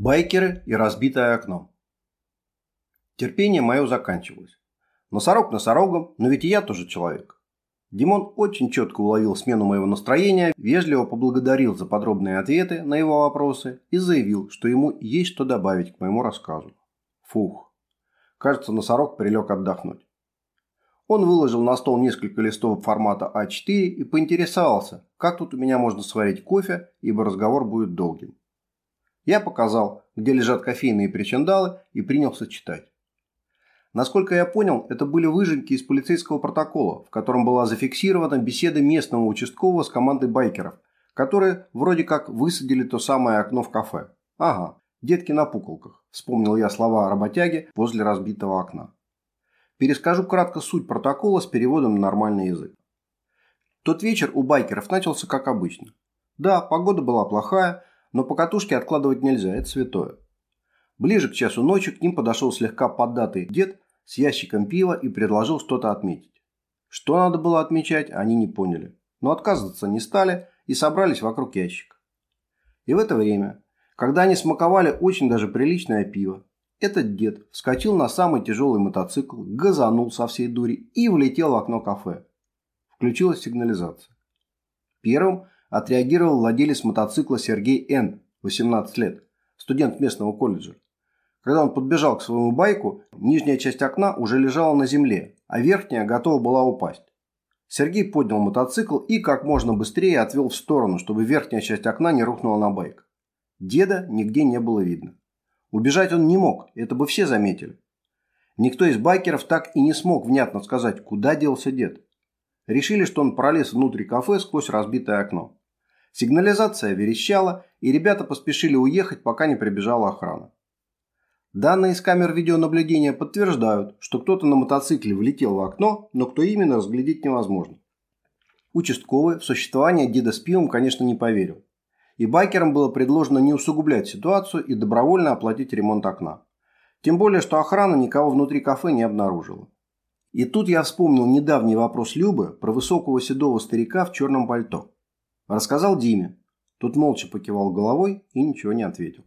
Байкеры и разбитое окно. Терпение мое заканчивалось. Носорог носорогом, но ведь и я тоже человек. Димон очень четко уловил смену моего настроения, вежливо поблагодарил за подробные ответы на его вопросы и заявил, что ему есть что добавить к моему рассказу. Фух. Кажется, носорог прилег отдохнуть. Он выложил на стол несколько листов формата А4 и поинтересовался, как тут у меня можно сварить кофе, ибо разговор будет долгим. Я показал, где лежат кофейные причиндалы и принялся читать. Насколько я понял, это были выжимки из полицейского протокола, в котором была зафиксирована беседа местного участкового с командой байкеров, которые вроде как высадили то самое окно в кафе. Ага, детки на пуколках, вспомнил я слова работяги возле разбитого окна. Перескажу кратко суть протокола с переводом на нормальный язык. Тот вечер у байкеров начался как обычно. Да, погода была плохая, но по катушке откладывать нельзя, это святое. Ближе к часу ночи к ним подошел слегка поддатый дед с ящиком пива и предложил что-то отметить. Что надо было отмечать, они не поняли. Но отказываться не стали и собрались вокруг ящика. И в это время, когда они смаковали очень даже приличное пиво, этот дед вскочил на самый тяжелый мотоцикл, газанул со всей дури и влетел в окно кафе. Включилась сигнализация. Первым отреагировал владелец мотоцикла Сергей Н., 18 лет, студент местного колледжа. Когда он подбежал к своему байку, нижняя часть окна уже лежала на земле, а верхняя готова была упасть. Сергей поднял мотоцикл и как можно быстрее отвел в сторону, чтобы верхняя часть окна не рухнула на байк. Деда нигде не было видно. Убежать он не мог, это бы все заметили. Никто из байкеров так и не смог внятно сказать, куда делся дед. Решили, что он пролез внутрь кафе сквозь разбитое окно. Сигнализация верещала, и ребята поспешили уехать, пока не прибежала охрана. Данные из камер видеонаблюдения подтверждают, что кто-то на мотоцикле влетел в окно, но кто именно разглядеть невозможно. Участковый в существование деда с пивом, конечно, не поверил. И байкерам было предложено не усугублять ситуацию и добровольно оплатить ремонт окна. Тем более, что охрана никого внутри кафе не обнаружила. И тут я вспомнил недавний вопрос Любы про высокого седого старика в черном пальто. Рассказал Диме. Тот молча покивал головой и ничего не ответил.